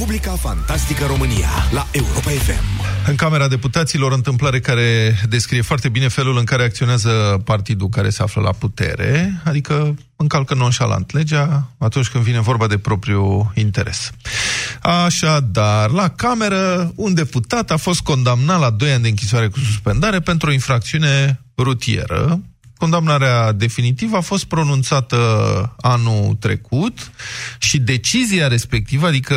Republica Fantastică România la Europa FM. În Camera Deputaților, întâmplare care descrie foarte bine felul în care acționează partidul care se află la putere, adică încalcă nonșalant legea atunci când vine vorba de propriul interes. Așadar, la Cameră, un deputat a fost condamnat la 2 ani de închisoare cu suspendare pentru o infracțiune rutieră, Condamnarea definitivă a fost pronunțată anul trecut și decizia respectivă, adică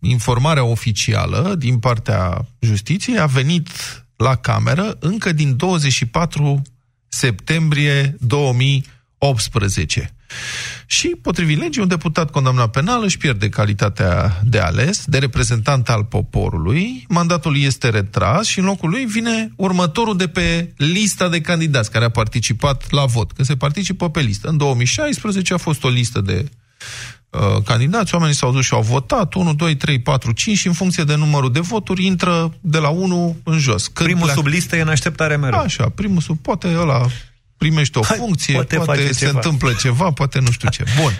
informarea oficială din partea justiției, a venit la cameră încă din 24 septembrie 2018. Și, potrivit legii, un deputat condamnat penal își pierde calitatea de ales, de reprezentant al poporului, mandatul este retras și în locul lui vine următorul de pe lista de candidați care a participat la vot, că se participă pe listă. În 2016 a fost o listă de uh, candidați, oamenii s-au dus și au votat, 1, 2, 3, 4, 5 și în funcție de numărul de voturi intră de la 1 în jos. Când primul pleacă... sub listă e în așteptare mereu. Așa, primul sub, poate ăla primește o Hai, funcție, poate, poate se ceva. întâmplă ceva, poate nu știu ce. Bun.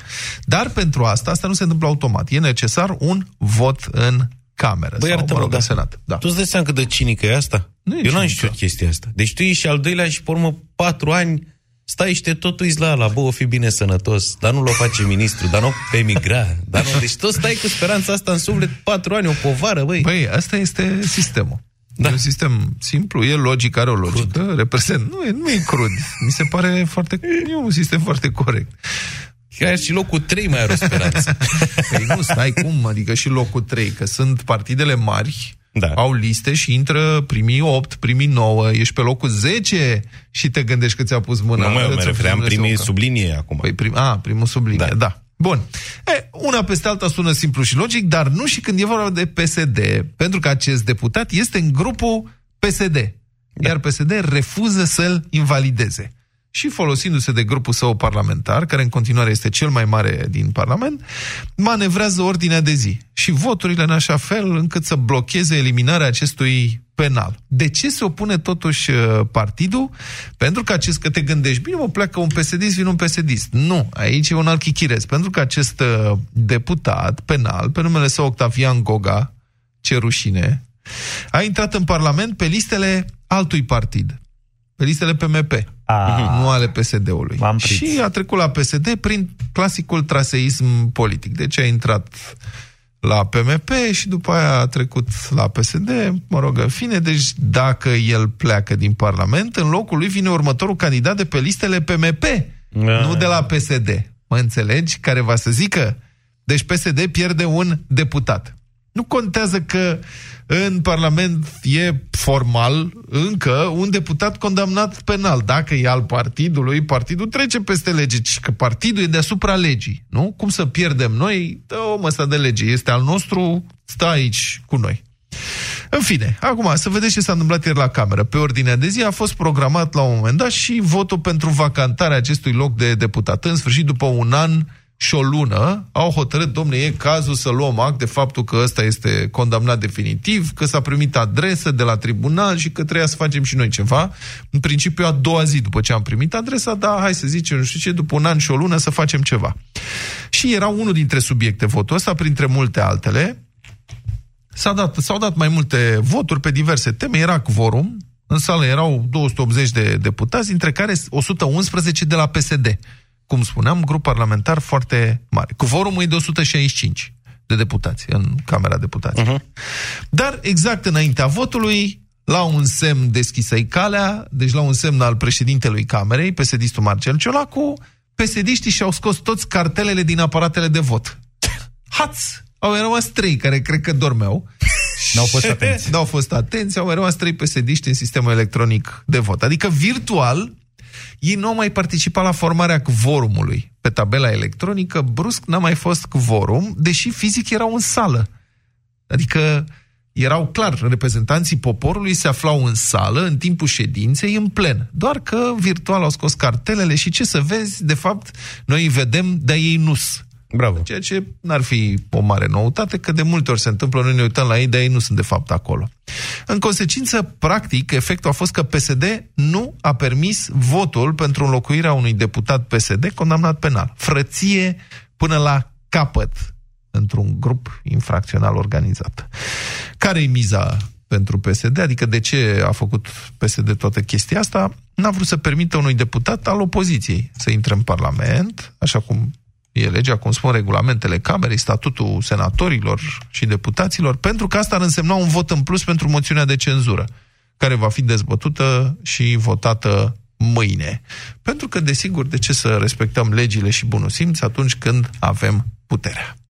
Dar pentru asta, asta nu se întâmplă automat. E necesar un vot în cameră. Băi, sau, mă rog, da. în senat. Da. Tu îți dai seama cât de cinică e asta? Nu e Eu n-am știut chestia asta. Deci tu ești al doilea și pe urmă patru ani stai și te tot uiți la ala, bă, o fi bine sănătos, dar nu l-o face ministru, dar nu pe emigra, dar nu, deci tot stai cu speranța asta în suflet patru ani, o povară, băi. Băi, asta este sistemul. Da. E un sistem simplu, e logic, are o logică, crud. reprezent. Nu e, nu e crud. Mi se pare foarte... E un sistem foarte corect. Chiar și locul 3 mai are o speranță. păi nu, stai cum, adică și locul 3, că sunt partidele mari, da. au liste și intră primii 8, primii 9, ești pe locul 10 și te gândești că ți-a pus mâna. Nu, mă, mă refeream primii sublinie acum. Păi prim, a, primul sublinie, da. da. Bun. E, una peste alta sună simplu și logic, dar nu și când e vorba de PSD, pentru că acest deputat este în grupul PSD, da. iar PSD refuză să-l invalideze. Și folosindu-se de grupul său parlamentar, care în continuare este cel mai mare din Parlament, manevrează ordinea de zi și voturile în așa fel încât să blocheze eliminarea acestui penal. De ce se opune totuși uh, partidul? Pentru că acest, că te gândești, bine, mă pleacă un psd vine un psd Nu, aici e un alt chichirez. Pentru că acest uh, deputat penal, pe numele său Octavian Goga, ce rușine, a intrat în Parlament pe listele altui partid, pe listele PMP, a, nu ale PSD-ului. Și a trecut la PSD prin clasicul traseism politic. Deci a intrat la PMP și după aia a trecut la PSD, mă rog, în fine, deci dacă el pleacă din Parlament, în locul lui vine următorul candidat de pe listele PMP, da. nu de la PSD. Mă înțelegi? Care va să zică? Deci PSD pierde un deputat. Nu contează că în Parlament e formal încă un deputat condamnat penal. Dacă e al partidului, partidul trece peste lege, și că partidul e deasupra legii. Nu? Cum să pierdem noi? Dă om ăsta de lege. Este al nostru, stă aici cu noi. În fine, acum să vedeți ce s-a întâmplat ieri la cameră. Pe ordinea de zi a fost programat la un moment dat și votul pentru vacantarea acestui loc de deputat. În sfârșit, după un an și o lună au hotărât, domne, e cazul să luăm act de faptul că ăsta este condamnat definitiv, că s-a primit adresă de la tribunal și că trebuia să facem și noi ceva. În principiu, a doua zi după ce am primit adresa, da, hai să zicem, nu știu ce, după un an și o lună să facem ceva. Și era unul dintre subiecte votul ăsta, printre multe altele. S-a dat, s-au dat mai multe voturi pe diverse teme, era quorum, în sală erau 280 de deputați, dintre care 111 de la PSD cum spuneam, grup parlamentar foarte mare. Cu forumul e de 165 de deputați în Camera Deputaților. Uh-huh. Dar exact înaintea votului, la un semn deschisă calea, deci la un semn al președintelui Camerei, PSD-istul Marcel Ciolacu, psd și-au scos toți cartelele din aparatele de vot. Haț! Au rămas trei care cred că dormeau. N-au fost atenți. N-au fost atenți, au rămas trei psd în sistemul electronic de vot. Adică virtual ei nu au mai participat la formarea quorumului. Pe tabela electronică, brusc n-a mai fost quorum, deși fizic erau în sală. Adică erau clar, reprezentanții poporului se aflau în sală în timpul ședinței în plen. Doar că virtual au scos cartelele și ce să vezi, de fapt, noi vedem, dar ei nu-s. Bravo. Ceea ce n-ar fi o mare noutate, că de multe ori se întâmplă, noi ne uităm la ei, dar ei nu sunt de fapt acolo. În consecință, practic, efectul a fost că PSD nu a permis votul pentru înlocuirea unui deputat PSD condamnat penal. Frăție până la capăt. într-un grup infracțional organizat. Care e miza pentru PSD? Adică de ce a făcut PSD toată chestia asta? N-a vrut să permită unui deputat al opoziției să intre în Parlament, așa cum e legea, cum spun regulamentele Camerei, statutul senatorilor și deputaților, pentru că asta ar însemna un vot în plus pentru moțiunea de cenzură, care va fi dezbătută și votată mâine. Pentru că, desigur, de ce să respectăm legile și bunul simț atunci când avem puterea?